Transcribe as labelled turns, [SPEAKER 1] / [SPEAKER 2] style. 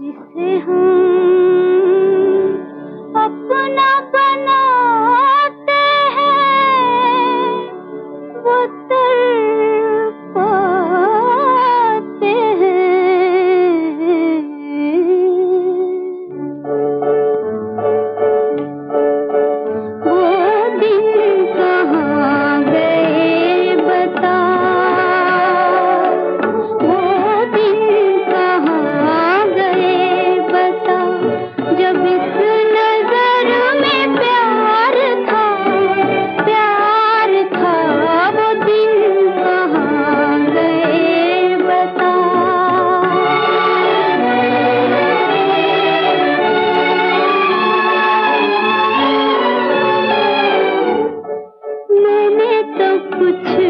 [SPEAKER 1] जिसे हम जब